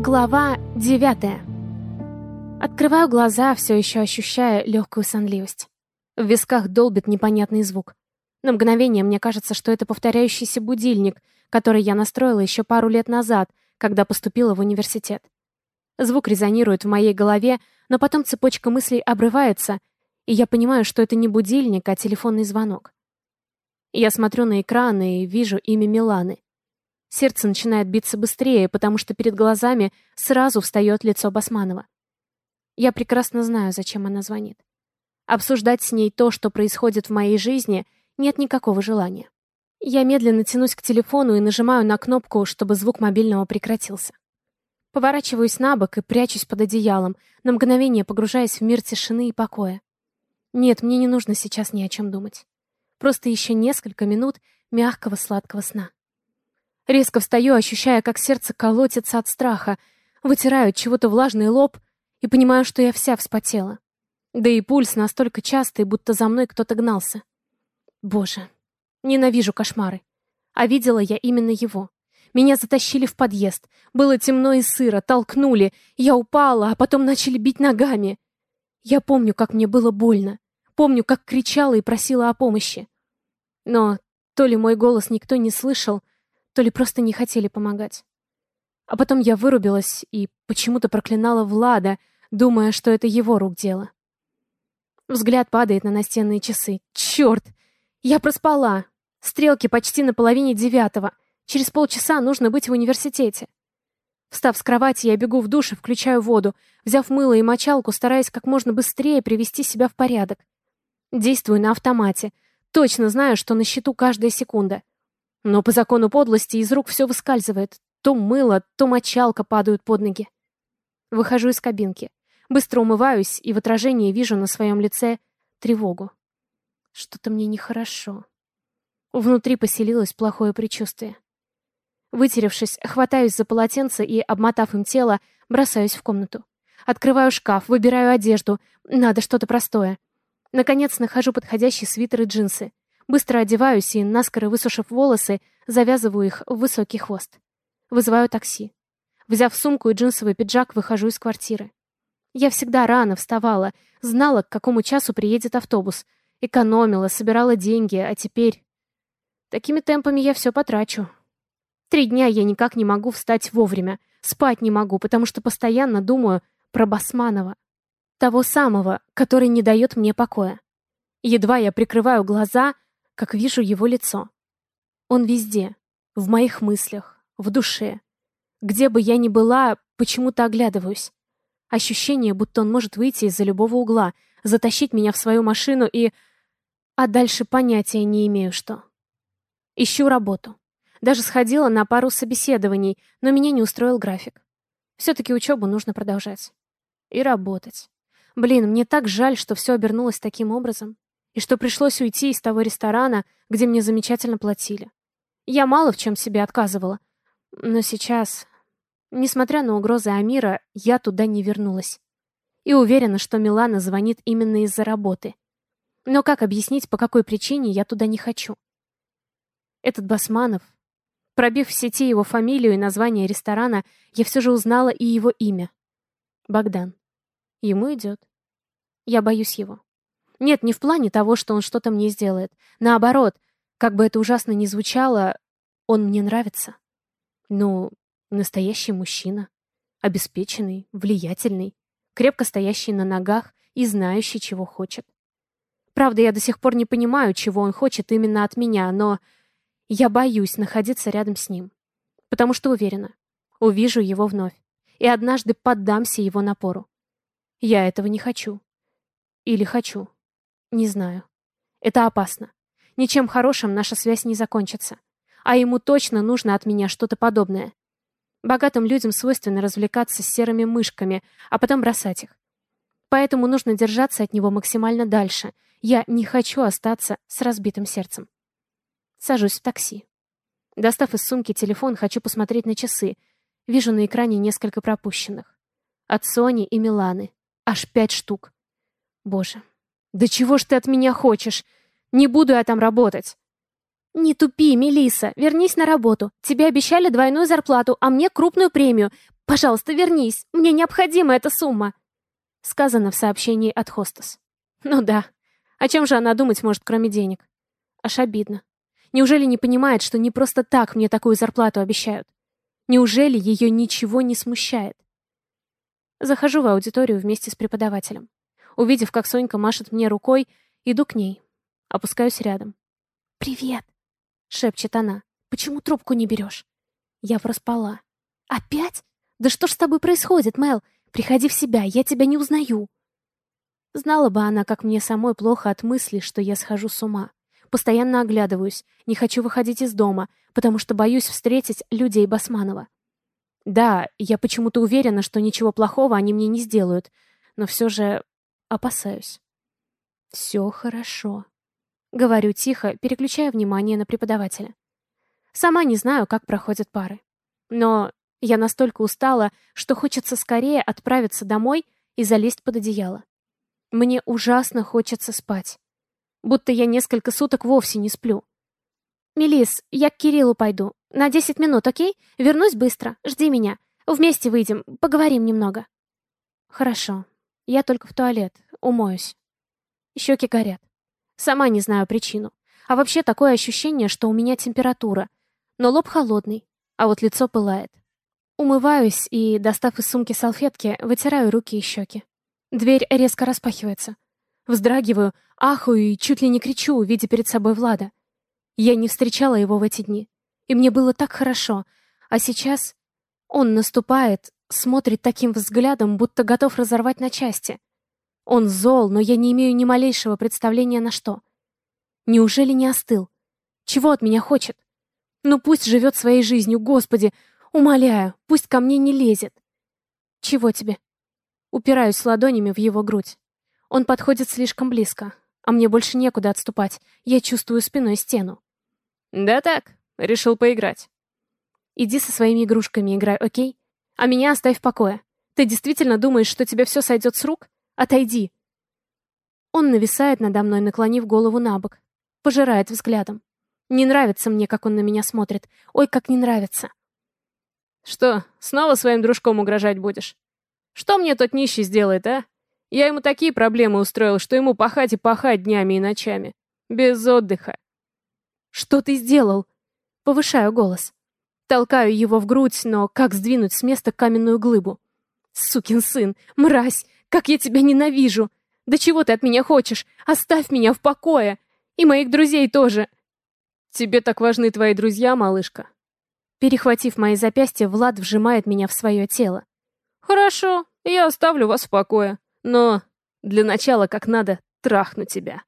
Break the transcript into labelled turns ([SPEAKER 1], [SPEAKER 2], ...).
[SPEAKER 1] Глава девятая. Открываю глаза, все еще ощущая легкую сонливость. В висках долбит непонятный звук. На мгновение мне кажется, что это повторяющийся будильник, который я настроила еще пару лет назад, когда поступила в университет. Звук резонирует в моей голове, но потом цепочка мыслей обрывается, и я понимаю, что это не будильник, а телефонный звонок. Я смотрю на экран и вижу имя Миланы. Сердце начинает биться быстрее, потому что перед глазами сразу встает лицо Басманова. Я прекрасно знаю, зачем она звонит. Обсуждать с ней то, что происходит в моей жизни, нет никакого желания. Я медленно тянусь к телефону и нажимаю на кнопку, чтобы звук мобильного прекратился. Поворачиваюсь на бок и прячусь под одеялом, на мгновение погружаясь в мир тишины и покоя. Нет, мне не нужно сейчас ни о чем думать. Просто еще несколько минут мягкого сладкого сна. Резко встаю, ощущая, как сердце колотится от страха, вытираю чего-то влажный лоб и понимаю, что я вся вспотела. Да и пульс настолько частый, будто за мной кто-то гнался. Боже, ненавижу кошмары. А видела я именно его. Меня затащили в подъезд. Было темно и сыро, толкнули. Я упала, а потом начали бить ногами. Я помню, как мне было больно. Помню, как кричала и просила о помощи. Но то ли мой голос никто не слышал, то ли просто не хотели помогать. А потом я вырубилась и почему-то проклинала Влада, думая, что это его рук дело. Взгляд падает на настенные часы. Черт! Я проспала. Стрелки почти на половине девятого. Через полчаса нужно быть в университете. Встав с кровати, я бегу в душ и включаю воду, взяв мыло и мочалку, стараясь как можно быстрее привести себя в порядок. Действую на автомате. Точно знаю, что на счету каждая секунда. Но по закону подлости из рук все выскальзывает. То мыло, то мочалка падают под ноги. Выхожу из кабинки. Быстро умываюсь и в отражении вижу на своем лице тревогу. Что-то мне нехорошо. Внутри поселилось плохое предчувствие. Вытеревшись, хватаюсь за полотенце и, обмотав им тело, бросаюсь в комнату. Открываю шкаф, выбираю одежду. Надо что-то простое. Наконец нахожу подходящий свитер и джинсы. Быстро одеваюсь и, наскоро высушив волосы, завязываю их в высокий хвост. Вызываю такси. Взяв сумку и джинсовый пиджак, выхожу из квартиры. Я всегда рано вставала, знала, к какому часу приедет автобус. Экономила, собирала деньги, а теперь... Такими темпами я все потрачу. Три дня я никак не могу встать вовремя. Спать не могу, потому что постоянно думаю про Басманова. Того самого, который не дает мне покоя. Едва я прикрываю глаза, как вижу его лицо. Он везде, в моих мыслях, в душе. Где бы я ни была, почему-то оглядываюсь. Ощущение, будто он может выйти из-за любого угла, затащить меня в свою машину и... А дальше понятия не имею, что. Ищу работу. Даже сходила на пару собеседований, но меня не устроил график. Все-таки учебу нужно продолжать. И работать. Блин, мне так жаль, что все обернулось таким образом. И что пришлось уйти из того ресторана, где мне замечательно платили. Я мало в чем себе отказывала. Но сейчас, несмотря на угрозы Амира, я туда не вернулась. И уверена, что Милана звонит именно из-за работы. Но как объяснить, по какой причине я туда не хочу? Этот Басманов... Пробив в сети его фамилию и название ресторана, я все же узнала и его имя. Богдан. Ему идет. Я боюсь его. Нет, не в плане того, что он что-то мне сделает. Наоборот, как бы это ужасно ни звучало, он мне нравится. Ну, настоящий мужчина. Обеспеченный, влиятельный, крепко стоящий на ногах и знающий, чего хочет. Правда, я до сих пор не понимаю, чего он хочет именно от меня, но я боюсь находиться рядом с ним. Потому что уверена, увижу его вновь и однажды поддамся его напору. Я этого не хочу. Или хочу. Не знаю. Это опасно. Ничем хорошим наша связь не закончится. А ему точно нужно от меня что-то подобное. Богатым людям свойственно развлекаться с серыми мышками, а потом бросать их. Поэтому нужно держаться от него максимально дальше. Я не хочу остаться с разбитым сердцем. Сажусь в такси. Достав из сумки телефон, хочу посмотреть на часы. Вижу на экране несколько пропущенных. От Сони и Миланы. Аж пять штук. Боже, да чего ж ты от меня хочешь? Не буду я там работать. «Не тупи, Мелиса, вернись на работу. Тебе обещали двойную зарплату, а мне крупную премию. Пожалуйста, вернись, мне необходима эта сумма», — сказано в сообщении от хостес. Ну да, о чем же она думать может, кроме денег? Аж обидно. Неужели не понимает, что не просто так мне такую зарплату обещают? Неужели ее ничего не смущает? Захожу в аудиторию вместе с преподавателем. Увидев, как Сонька машет мне рукой, иду к ней. Опускаюсь рядом. «Привет!» — шепчет она. «Почему трубку не берешь?» Я проспала. «Опять? Да что ж с тобой происходит, Мел? Приходи в себя, я тебя не узнаю!» Знала бы она, как мне самой плохо от мысли, что я схожу с ума. Постоянно оглядываюсь, не хочу выходить из дома, потому что боюсь встретить людей Басманова. Да, я почему-то уверена, что ничего плохого они мне не сделают, но все же опасаюсь. Все хорошо. Говорю тихо, переключая внимание на преподавателя. Сама не знаю, как проходят пары. Но я настолько устала, что хочется скорее отправиться домой и залезть под одеяло. Мне ужасно хочется спать. Будто я несколько суток вовсе не сплю. «Мелис, я к Кириллу пойду. На десять минут, окей? Вернусь быстро. Жди меня. Вместе выйдем, поговорим немного». «Хорошо. Я только в туалет. Умоюсь». Щеки горят. Сама не знаю причину. А вообще такое ощущение, что у меня температура. Но лоб холодный, а вот лицо пылает. Умываюсь и, достав из сумки салфетки, вытираю руки и щеки. Дверь резко распахивается. Вздрагиваю, ахую и чуть ли не кричу, видя перед собой Влада. Я не встречала его в эти дни. И мне было так хорошо. А сейчас он наступает, смотрит таким взглядом, будто готов разорвать на части. Он зол, но я не имею ни малейшего представления на что. Неужели не остыл? Чего от меня хочет? Ну пусть живет своей жизнью, Господи! Умоляю, пусть ко мне не лезет. Чего тебе? Упираюсь ладонями в его грудь. Он подходит слишком близко, а мне больше некуда отступать. Я чувствую спиной стену.
[SPEAKER 2] «Да так, решил поиграть».
[SPEAKER 1] «Иди со своими игрушками играй, окей? А меня оставь в покое. Ты действительно думаешь, что тебе все сойдет с рук? Отойди!» Он нависает надо мной, наклонив голову на бок. Пожирает взглядом. Не нравится мне, как он на меня смотрит. Ой, как не нравится.
[SPEAKER 2] «Что, снова своим дружком угрожать будешь? Что мне тот нищий сделает, а? Я ему такие проблемы устроил, что ему пахать и пахать днями и ночами. Без отдыха.
[SPEAKER 1] Что ты сделал? Повышаю голос. Толкаю его в грудь, но как сдвинуть с места каменную глыбу? Сукин сын, мразь, как я тебя ненавижу! Да чего ты от меня хочешь? Оставь меня в покое! И моих друзей тоже!
[SPEAKER 2] Тебе так важны твои друзья, малышка?
[SPEAKER 1] Перехватив мои запястья, Влад вжимает меня в свое тело.
[SPEAKER 2] «Хорошо, я оставлю вас в покое. Но для начала как надо трахну тебя».